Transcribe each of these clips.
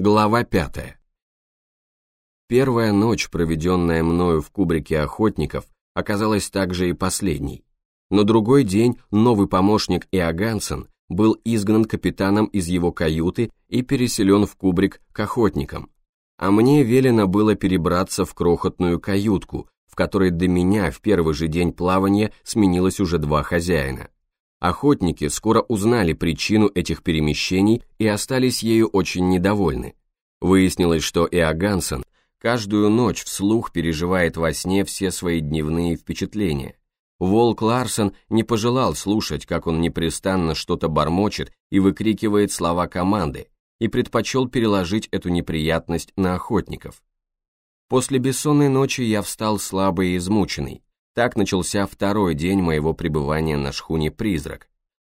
Глава пятая. Первая ночь, проведенная мною в кубрике охотников, оказалась также и последней. Но другой день новый помощник Иогансен был изгнан капитаном из его каюты и переселен в кубрик к охотникам, а мне велено было перебраться в крохотную каютку, в которой до меня в первый же день плавания сменилось уже два хозяина. Охотники скоро узнали причину этих перемещений и остались ею очень недовольны. Выяснилось, что Иогансен каждую ночь вслух переживает во сне все свои дневные впечатления. Волк Ларсон не пожелал слушать, как он непрестанно что-то бормочет и выкрикивает слова команды, и предпочел переложить эту неприятность на охотников. После бессонной ночи я встал слабый и измученный, так начался второй день моего пребывания на шхуне «Призрак».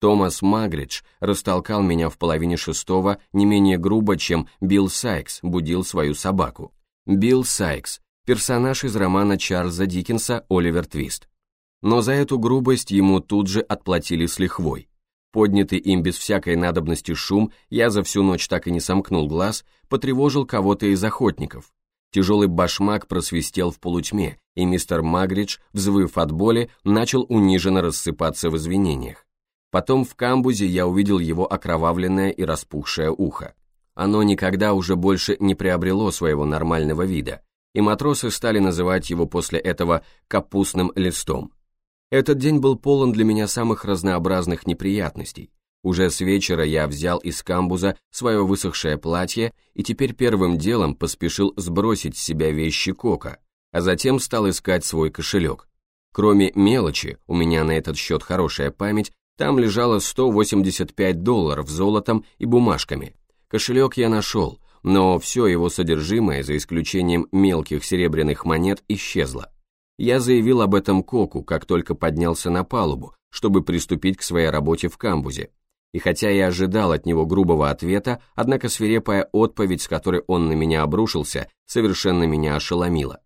Томас Магридж растолкал меня в половине шестого не менее грубо, чем Билл Сайкс будил свою собаку. Билл Сайкс – персонаж из романа Чарльза Диккенса «Оливер Твист». Но за эту грубость ему тут же отплатили с лихвой. Поднятый им без всякой надобности шум, я за всю ночь так и не сомкнул глаз, потревожил кого-то из охотников, Тяжелый башмак просвистел в полутьме, и мистер Магридж, взвыв от боли, начал униженно рассыпаться в извинениях. Потом в камбузе я увидел его окровавленное и распухшее ухо. Оно никогда уже больше не приобрело своего нормального вида, и матросы стали называть его после этого «капустным листом». Этот день был полон для меня самых разнообразных неприятностей, уже с вечера я взял из камбуза свое высохшее платье и теперь первым делом поспешил сбросить с себя вещи Кока, а затем стал искать свой кошелек. Кроме мелочи, у меня на этот счет хорошая память, там лежало 185 долларов золотом и бумажками. Кошелек я нашел, но все его содержимое, за исключением мелких серебряных монет, исчезло. Я заявил об этом Коку, как только поднялся на палубу, чтобы приступить к своей работе в камбузе, и хотя я ожидал от него грубого ответа, однако свирепая отповедь, с которой он на меня обрушился, совершенно меня ошеломила.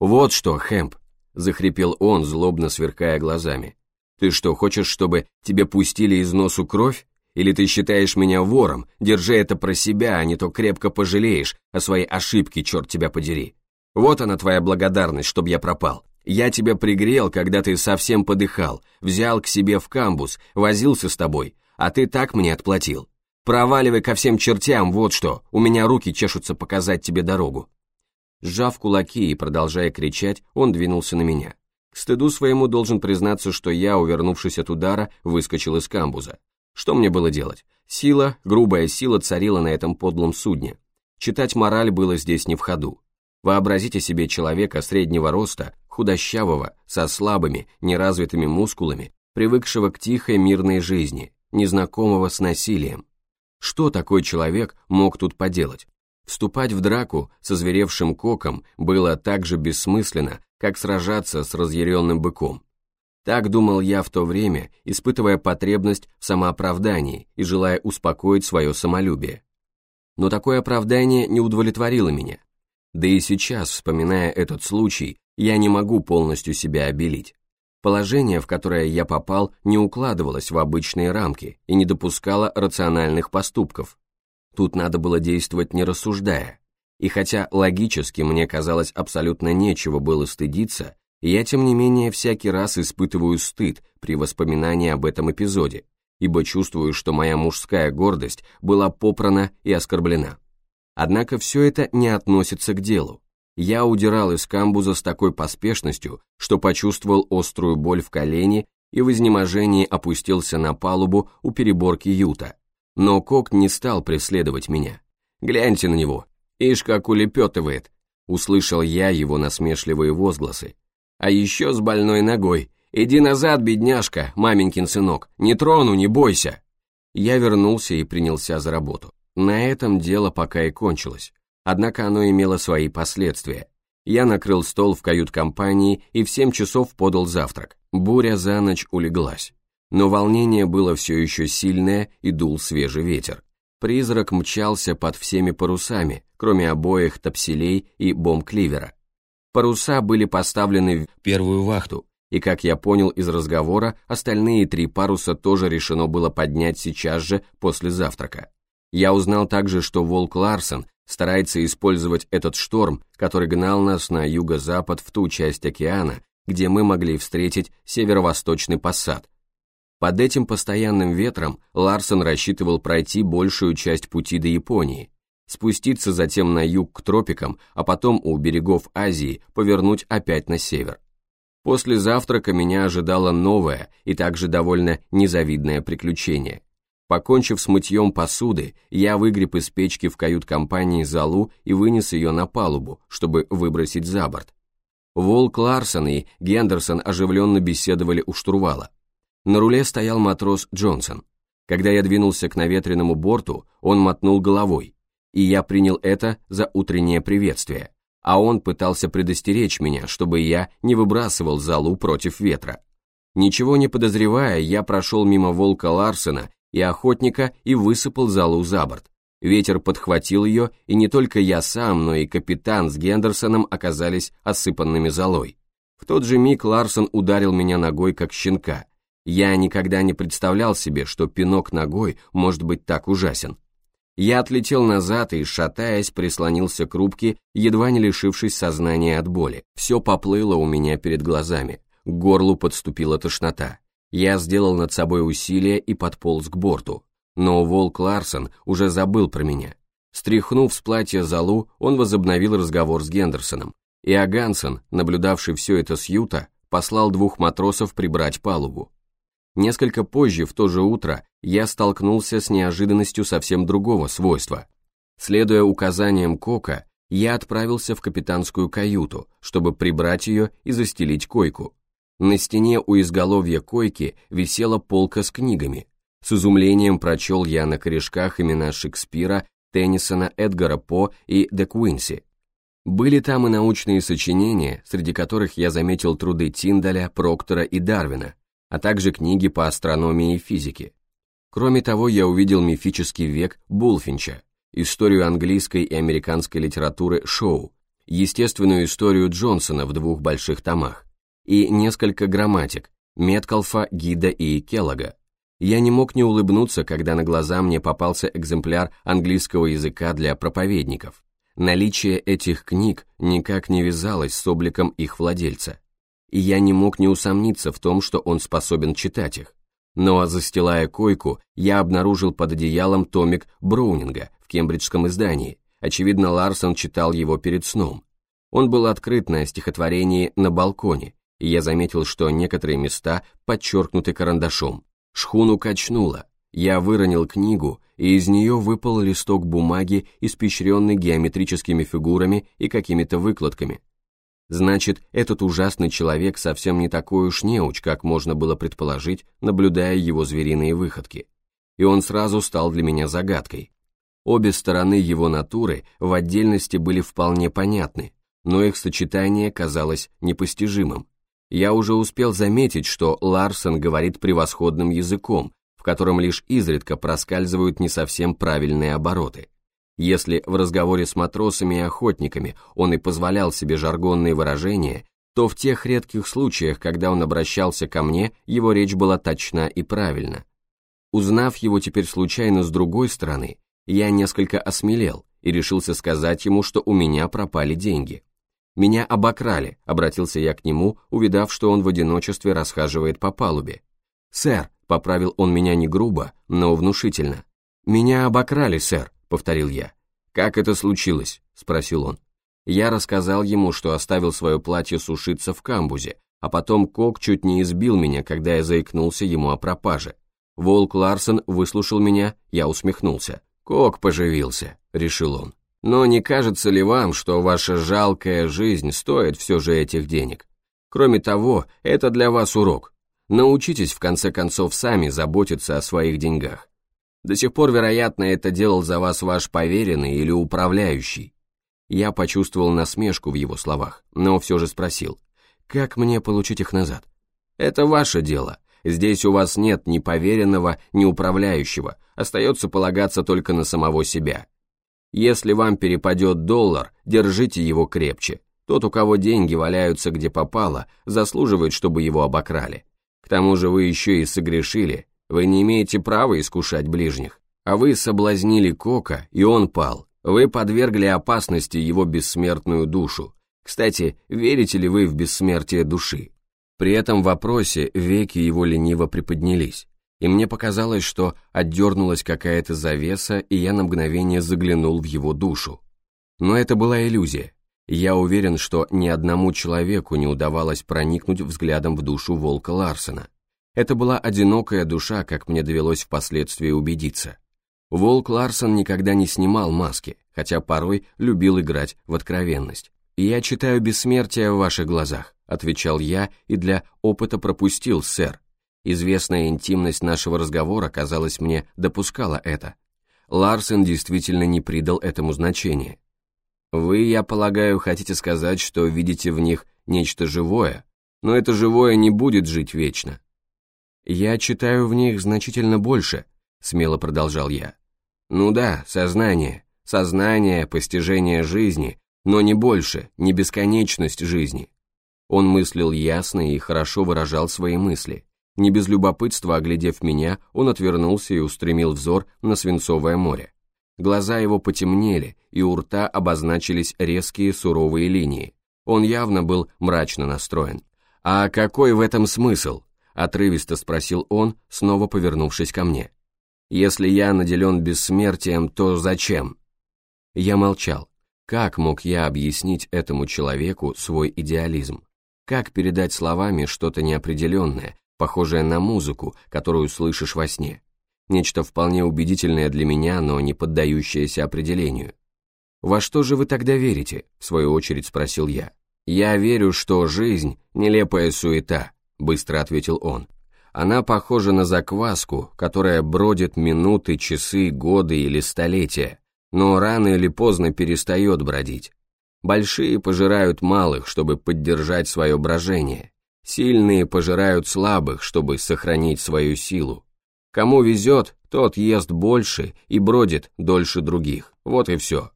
«Вот что, Хэмп!» — захрипел он, злобно сверкая глазами. «Ты что, хочешь, чтобы тебе пустили из носу кровь? Или ты считаешь меня вором? Держи это про себя, а не то крепко пожалеешь о своей ошибке, черт тебя подери. Вот она твоя благодарность, чтоб я пропал. Я тебя пригрел, когда ты совсем подыхал, взял к себе в камбус, возился с тобой, а ты так мне отплатил. Проваливай ко всем чертям, вот что, у меня руки чешутся показать тебе дорогу». Сжав кулаки и продолжая кричать, он двинулся на меня. К стыду своему должен признаться, что я, увернувшись от удара, выскочил из камбуза. Что мне было делать? Сила, грубая сила царила на этом подлом судне. Читать мораль было здесь не в ходу. Вообразите себе человека среднего роста, худощавого, со слабыми, неразвитыми мускулами, привыкшего к тихой мирной жизни, незнакомого с насилием. Что такой человек мог тут поделать? Вступать в драку со зверевшим коком было так же бессмысленно, как сражаться с разъяренным быком. Так думал я в то время, испытывая потребность в самооправдании и желая успокоить свое самолюбие. Но такое оправдание не удовлетворило меня. Да и сейчас, вспоминая этот случай, я не могу полностью себя обелить. Положение, в которое я попал, не укладывалось в обычные рамки и не допускало рациональных поступков. Тут надо было действовать не рассуждая. И хотя логически мне казалось абсолютно нечего было стыдиться, я тем не менее всякий раз испытываю стыд при воспоминании об этом эпизоде, ибо чувствую, что моя мужская гордость была попрана и оскорблена. Однако все это не относится к делу. Я удирал из камбуза с такой поспешностью, что почувствовал острую боль в колене и в изнеможении опустился на палубу у переборки юта. Но Кок не стал преследовать меня. «Гляньте на него! Ишь, как улепетывает!» Услышал я его насмешливые возгласы. «А еще с больной ногой! Иди назад, бедняжка, маменькин сынок! Не трону, не бойся!» Я вернулся и принялся за работу. На этом дело пока и кончилось. Однако оно имело свои последствия. Я накрыл стол в кают-компании и в семь часов подал завтрак. Буря за ночь улеглась. Но волнение было все еще сильное и дул свежий ветер. Призрак мчался под всеми парусами, кроме обоих топселей и бомб-кливера. Паруса были поставлены в первую вахту, и, как я понял из разговора, остальные три паруса тоже решено было поднять сейчас же после завтрака. Я узнал также, что Волк Ларсон старается использовать этот шторм, который гнал нас на юго-запад в ту часть океана, где мы могли встретить северо-восточный пассат. Под этим постоянным ветром Ларсон рассчитывал пройти большую часть пути до Японии, спуститься затем на юг к тропикам, а потом у берегов Азии повернуть опять на север. После завтрака меня ожидало новое и также довольно незавидное приключение. Покончив с мытьем посуды, я выгреб из печки в кают-компании залу и вынес ее на палубу, чтобы выбросить за борт. Волк Ларсон и Гендерсон оживленно беседовали у штурвала. На руле стоял матрос Джонсон. Когда я двинулся к наветренному борту, он мотнул головой, и я принял это за утреннее приветствие, а он пытался предостеречь меня, чтобы я не выбрасывал залу против ветра. Ничего не подозревая, я прошел мимо волка Ларсена и охотника и высыпал залу за борт. Ветер подхватил ее, и не только я сам, но и капитан с Гендерсоном оказались осыпанными золой. В тот же миг Ларсон ударил меня ногой, как щенка. Я никогда не представлял себе, что пинок ногой может быть так ужасен. Я отлетел назад и, шатаясь, прислонился к рубке, едва не лишившись сознания от боли. Все поплыло у меня перед глазами. К горлу подступила тошнота. Я сделал над собой усилие и подполз к борту. Но волк Ларсон уже забыл про меня. Стряхнув с платья залу, он возобновил разговор с Гендерсоном. И Агансен, наблюдавший все это с юта, послал двух матросов прибрать палубу. Несколько позже, в то же утро, я столкнулся с неожиданностью совсем другого свойства. Следуя указаниям Кока, я отправился в капитанскую каюту, чтобы прибрать ее и застелить койку. На стене у изголовья койки висела полка с книгами. С изумлением прочел я на корешках имена Шекспира, Теннисона, Эдгара По и Де Куинси. Были там и научные сочинения, среди которых я заметил труды Тиндаля, Проктора и Дарвина, а также книги по астрономии и физике. Кроме того, я увидел мифический век Булфинча, историю английской и американской литературы Шоу, естественную историю Джонсона в двух больших томах, и несколько грамматик Меткалфа, Гида и Келлога. Я не мог не улыбнуться, когда на глаза мне попался экземпляр английского языка для проповедников. Наличие этих книг никак не вязалось с обликом их владельца, и я не мог не усомниться в том, что он способен читать их. Но, застилая койку, я обнаружил под одеялом томик Броунинга в кембриджском издании. Очевидно, Ларсон читал его перед сном. Он был открыт на стихотворении «На балконе», и я заметил, что некоторые места подчеркнуты карандашом. Шхуну качнуло. Я выронил книгу, и из нее выпал листок бумаги, испещренный геометрическими фигурами и какими-то выкладками. Значит, этот ужасный человек совсем не такой уж неуч, как можно было предположить, наблюдая его звериные выходки. И он сразу стал для меня загадкой. Обе стороны его натуры в отдельности были вполне понятны, но их сочетание казалось непостижимым. Я уже успел заметить, что Ларсон говорит превосходным языком, в котором лишь изредка проскальзывают не совсем правильные обороты. Если в разговоре с матросами и охотниками он и позволял себе жаргонные выражения, то в тех редких случаях, когда он обращался ко мне, его речь была точна и правильна. Узнав его теперь случайно с другой стороны, я несколько осмелел и решился сказать ему, что у меня пропали деньги. «Меня обокрали», — обратился я к нему, увидав, что он в одиночестве расхаживает по палубе. «Сэр», — поправил он меня не грубо, но внушительно. «Меня обокрали, сэр», повторил я. «Как это случилось?» – спросил он. Я рассказал ему, что оставил свое платье сушиться в камбузе, а потом Кок чуть не избил меня, когда я заикнулся ему о пропаже. Волк Ларсон выслушал меня, я усмехнулся. «Кок поживился», — решил он. «Но не кажется ли вам, что ваша жалкая жизнь стоит все же этих денег? Кроме того, это для вас урок. Научитесь, в конце концов, сами заботиться о своих деньгах. До сих пор, вероятно, это делал за вас ваш поверенный или управляющий. Я почувствовал насмешку в его словах, но все же спросил, как мне получить их назад? Это ваше дело. Здесь у вас нет ни поверенного, ни управляющего, остается полагаться только на самого себя. Если вам перепадет доллар, держите его крепче. Тот, у кого деньги валяются где попало, заслуживает, чтобы его обокрали. К тому же вы еще и согрешили, вы не имеете права искушать ближних. А вы соблазнили Кока, и он пал. Вы подвергли опасности его бессмертную душу. Кстати, верите ли вы в бессмертие души? При этом вопросе веки его лениво приподнялись, и мне показалось, что отдернулась какая-то завеса, и я на мгновение заглянул в его душу. Но это была иллюзия. Я уверен, что ни одному человеку не удавалось проникнуть взглядом в душу волка Ларсена. Это была одинокая душа, как мне довелось впоследствии убедиться. Волк Ларсон никогда не снимал маски, хотя порой любил играть в откровенность. «Я читаю бессмертие в ваших глазах», — отвечал я и для опыта пропустил, сэр. Известная интимность нашего разговора, казалось мне, допускала это. Ларсен действительно не придал этому значения. Вы, я полагаю, хотите сказать, что видите в них нечто живое, но это живое не будет жить вечно. Я читаю в них значительно больше, смело продолжал я. Ну да, сознание, сознание, постижение жизни, но не больше, не бесконечность жизни. Он мыслил ясно и хорошо выражал свои мысли. Не без любопытства оглядев меня, он отвернулся и устремил взор на свинцовое море. Глаза его потемнели, и у рта обозначились резкие суровые линии. Он явно был мрачно настроен. «А какой в этом смысл?» — отрывисто спросил он, снова повернувшись ко мне. Если я наделен бессмертием, то зачем? Я молчал. Как мог я объяснить этому человеку свой идеализм? Как передать словами что-то неопределенное, похожее на музыку, которую слышишь во сне? Нечто вполне убедительное для меня, но не поддающееся определению. «Во что же вы тогда верите?» — в свою очередь спросил я. «Я верю, что жизнь — нелепая суета», — быстро ответил он. Она похожа на закваску, которая бродит минуты, часы, годы или столетия, но рано или поздно перестает бродить. Большие пожирают малых, чтобы поддержать свое брожение. Сильные пожирают слабых, чтобы сохранить свою силу. Кому везет, тот ест больше и бродит дольше других. Вот и все.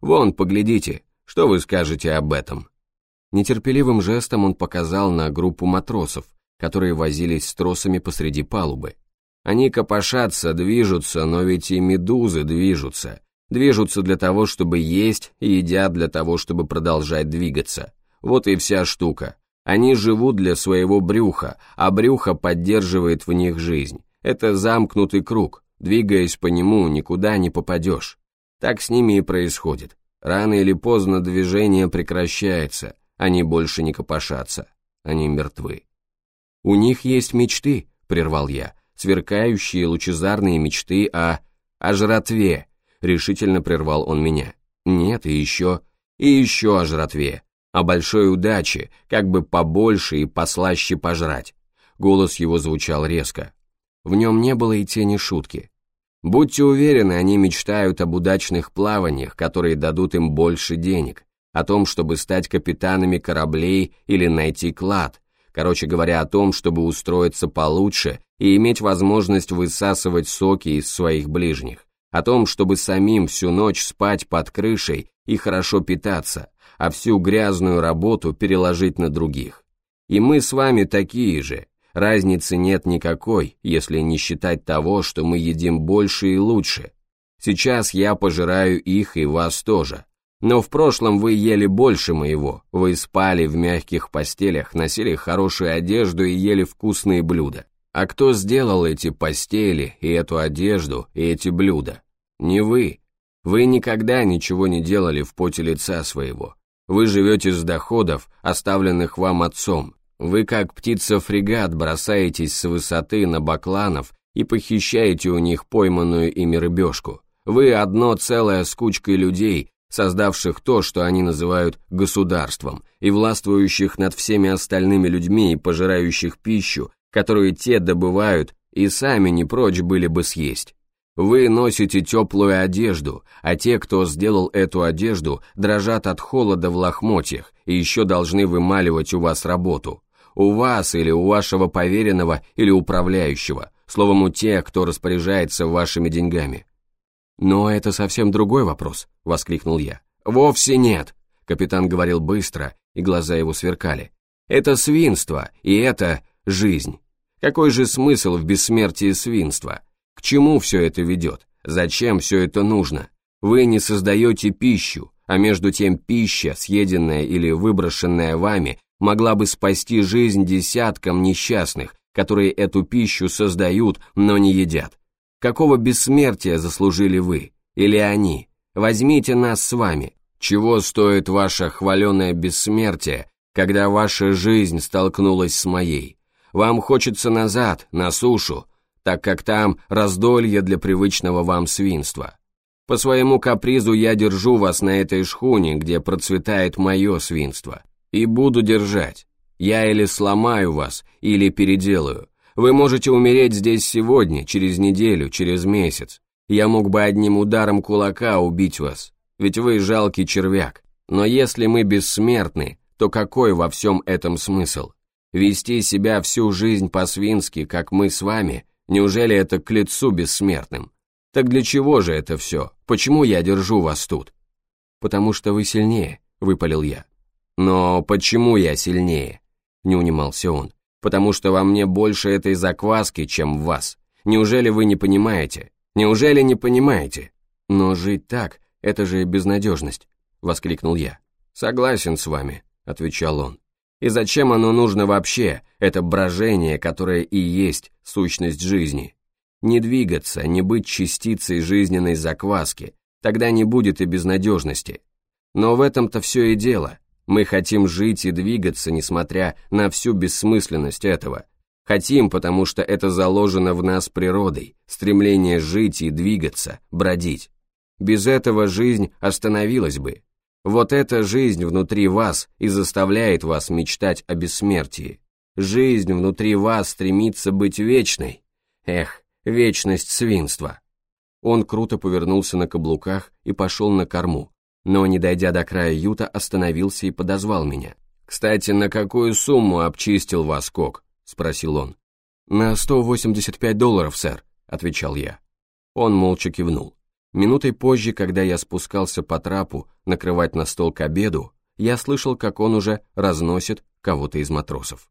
Вон, поглядите, что вы скажете об этом?» Нетерпеливым жестом он показал на группу матросов, которые возились с тросами посреди палубы. Они копошатся, движутся, но ведь и медузы движутся. Движутся для того, чтобы есть, и едят для того, чтобы продолжать двигаться. Вот и вся штука. Они живут для своего брюха, а брюхо поддерживает в них жизнь. Это замкнутый круг, двигаясь по нему, никуда не попадешь. Так с ними и происходит. Рано или поздно движение прекращается, они больше не копошатся, они мертвы. «У них есть мечты», — прервал я, «сверкающие лучезарные мечты о... о жратве», — решительно прервал он меня. «Нет, и еще... и еще о жратве, о большой удаче, как бы побольше и послаще пожрать». Голос его звучал резко. В нем не было и тени шутки. Будьте уверены, они мечтают об удачных плаваниях, которые дадут им больше денег, о том, чтобы стать капитанами кораблей или найти клад, Короче говоря, о том, чтобы устроиться получше и иметь возможность высасывать соки из своих ближних. О том, чтобы самим всю ночь спать под крышей и хорошо питаться, а всю грязную работу переложить на других. И мы с вами такие же. Разницы нет никакой, если не считать того, что мы едим больше и лучше. Сейчас я пожираю их и вас тоже. Но в прошлом вы ели больше моего, вы спали в мягких постелях, носили хорошую одежду и ели вкусные блюда. А кто сделал эти постели, и эту одежду, и эти блюда? Не вы. Вы никогда ничего не делали в поте лица своего. Вы живете с доходов, оставленных вам отцом. Вы, как птица-фрегат, бросаетесь с высоты на бакланов и похищаете у них пойманную ими рыбешку. Вы одно целое с кучкой людей, создавших то, что они называют государством, и властвующих над всеми остальными людьми и пожирающих пищу, которую те добывают и сами не прочь были бы съесть. Вы носите теплую одежду, а те, кто сделал эту одежду, дрожат от холода в лохмотьях и еще должны вымаливать у вас работу. У вас или у вашего поверенного или управляющего, словом, у тех, кто распоряжается вашими деньгами. «Но это совсем другой вопрос», — воскликнул я. «Вовсе нет», — капитан говорил быстро, и глаза его сверкали. «Это свинство, и это жизнь. Какой же смысл в бессмертии свинства? К чему все это ведет? Зачем все это нужно? Вы не создаете пищу, а между тем пища, съеденная или выброшенная вами, могла бы спасти жизнь десяткам несчастных, которые эту пищу создают, но не едят. Какого бессмертия заслужили вы? Или они? Возьмите нас с вами. Чего стоит ваше хваленое бессмертие, когда ваша жизнь столкнулась с моей? Вам хочется назад, на сушу, так как там раздолье для привычного вам свинства. По своему капризу я держу вас на этой шхуне, где процветает мое свинство. И буду держать. Я или сломаю вас, или переделаю. Вы можете умереть здесь сегодня, через неделю, через месяц. Я мог бы одним ударом кулака убить вас, ведь вы жалкий червяк. Но если мы бессмертны, то какой во всем этом смысл? Вести себя всю жизнь по-свински, как мы с вами, неужели это к лицу бессмертным? Так для чего же это все? Почему я держу вас тут? Потому что вы сильнее, выпалил я. Но почему я сильнее? Не унимался он. Потому что во мне больше этой закваски, чем в вас. Неужели вы не понимаете? Неужели не понимаете? Но жить так, это же безнадежность, воскликнул я. Согласен с вами, отвечал он. И зачем оно нужно вообще, это брожение, которое и есть сущность жизни? Не двигаться, не быть частицей жизненной закваски, тогда не будет и безнадежности. Но в этом-то все и дело. Мы хотим жить и двигаться, несмотря на всю бессмысленность этого. Хотим, потому что это заложено в нас природой, стремление жить и двигаться, бродить. Без этого жизнь остановилась бы. Вот эта жизнь внутри вас и заставляет вас мечтать о бессмертии. Жизнь внутри вас стремится быть вечной. Эх, Вечность свинства. Он круто повернулся на каблуках и пошел на корму, но, не дойдя до края юта, остановился и подозвал меня. «Кстати, на какую сумму обчистил вас Кок?» — спросил он. «На 185 долларов, сэр», — отвечал я. Он молча кивнул. Минутой позже, когда я спускался по трапу накрывать на стол к обеду, я слышал, как он уже разносит кого-то из матросов.